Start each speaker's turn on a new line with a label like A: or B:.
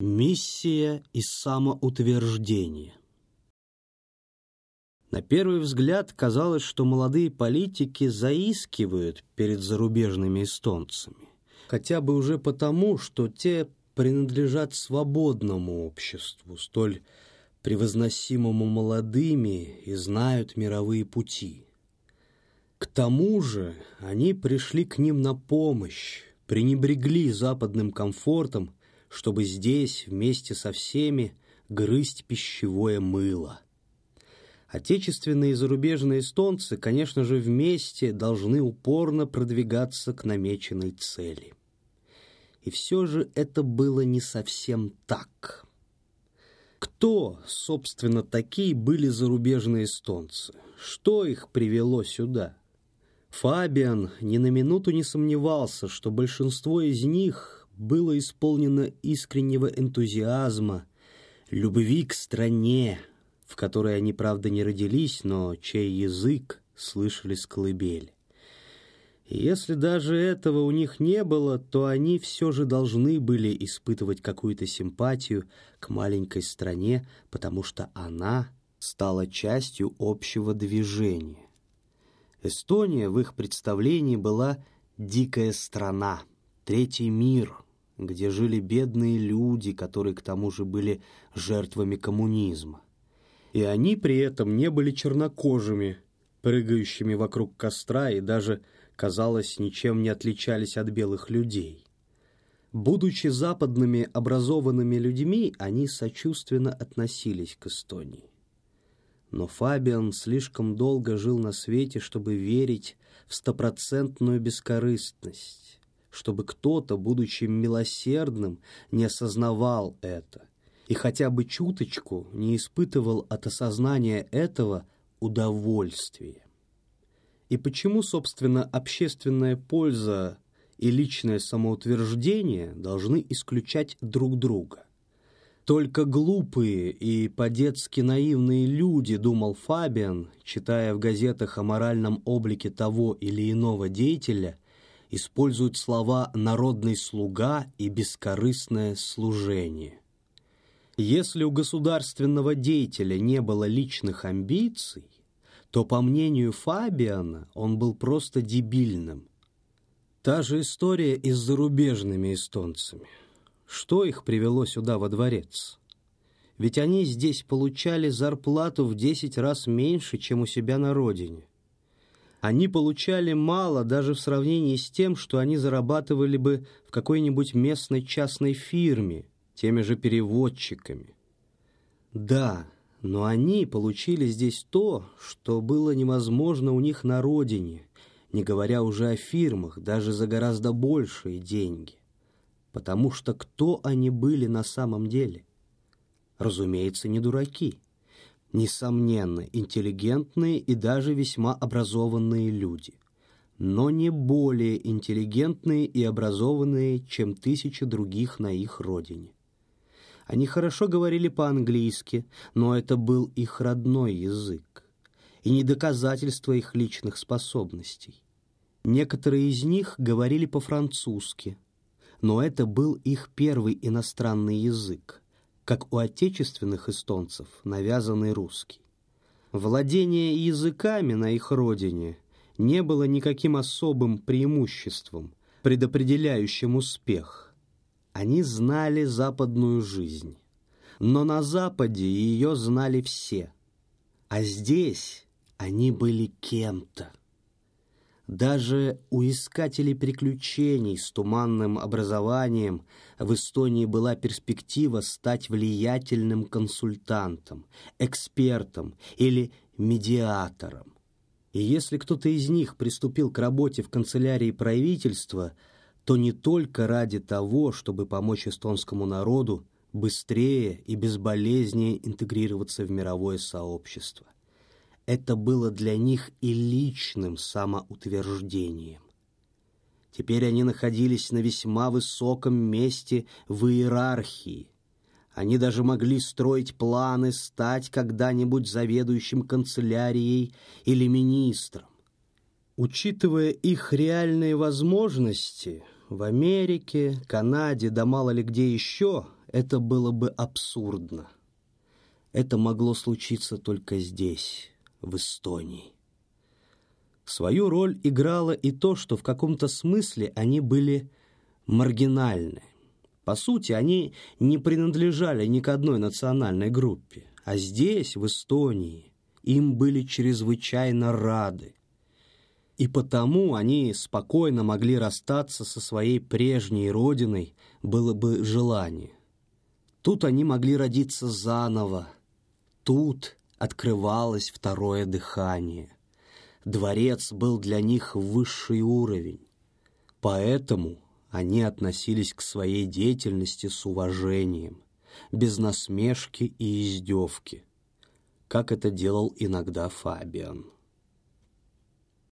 A: Миссия и самоутверждение На первый взгляд казалось, что молодые политики заискивают перед зарубежными эстонцами, хотя бы уже потому, что те принадлежат свободному обществу, столь превозносимому молодыми и знают мировые пути. К тому же они пришли к ним на помощь, пренебрегли западным комфортом чтобы здесь вместе со всеми грызть пищевое мыло. Отечественные и зарубежные эстонцы, конечно же, вместе должны упорно продвигаться к намеченной цели. И все же это было не совсем так. Кто, собственно, такие были зарубежные эстонцы? Что их привело сюда? Фабиан ни на минуту не сомневался, что большинство из них было исполнено искреннего энтузиазма, любви к стране, в которой они, правда, не родились, но чей язык слышали с колыбели. И если даже этого у них не было, то они все же должны были испытывать какую-то симпатию к маленькой стране, потому что она стала частью общего движения. Эстония в их представлении была «дикая страна», «третий мир», где жили бедные люди, которые к тому же были жертвами коммунизма. И они при этом не были чернокожими, прыгающими вокруг костра и даже, казалось, ничем не отличались от белых людей. Будучи западными образованными людьми, они сочувственно относились к Эстонии. Но Фабиан слишком долго жил на свете, чтобы верить в стопроцентную бескорыстность чтобы кто-то, будучи милосердным, не осознавал это и хотя бы чуточку не испытывал от осознания этого удовольствия. И почему, собственно, общественная польза и личное самоутверждение должны исключать друг друга? Только глупые и по-детски наивные люди, думал Фабиан, читая в газетах о моральном облике того или иного деятеля – используют слова «народный слуга» и «бескорыстное служение». Если у государственного деятеля не было личных амбиций, то, по мнению Фабиана, он был просто дебильным. Та же история и с зарубежными эстонцами. Что их привело сюда во дворец? Ведь они здесь получали зарплату в десять раз меньше, чем у себя на родине. Они получали мало даже в сравнении с тем, что они зарабатывали бы в какой-нибудь местной частной фирме, теми же переводчиками. Да, но они получили здесь то, что было невозможно у них на родине, не говоря уже о фирмах, даже за гораздо большие деньги. Потому что кто они были на самом деле? Разумеется, не дураки несомненно, интеллигентные и даже весьма образованные люди, но не более интеллигентные и образованные, чем тысячи других на их родине. Они хорошо говорили по-английски, но это был их родной язык, и не доказательство их личных способностей. Некоторые из них говорили по-французски, но это был их первый иностранный язык, как у отечественных эстонцев, навязанный русский. Владение языками на их родине не было никаким особым преимуществом, предопределяющим успех. Они знали западную жизнь, но на Западе ее знали все, а здесь они были кем-то. Даже у искателей приключений с туманным образованием в Эстонии была перспектива стать влиятельным консультантом, экспертом или медиатором. И если кто-то из них приступил к работе в канцелярии правительства, то не только ради того, чтобы помочь эстонскому народу быстрее и безболезнее интегрироваться в мировое сообщество. Это было для них и личным самоутверждением. Теперь они находились на весьма высоком месте в иерархии. Они даже могли строить планы стать когда-нибудь заведующим канцелярией или министром. Учитывая их реальные возможности, в Америке, Канаде, да мало ли где еще, это было бы абсурдно. Это могло случиться только здесь, в Эстонии. Свою роль играло и то, что в каком-то смысле они были маргинальны. По сути, они не принадлежали ни к одной национальной группе, а здесь, в Эстонии, им были чрезвычайно рады. И потому они спокойно могли расстаться со своей прежней родиной, было бы желание. Тут они могли родиться заново. Тут открывалось второе дыхание. Дворец был для них высший уровень. Поэтому они относились к своей деятельности с уважением, без насмешки и издевки, как это делал иногда Фабиан.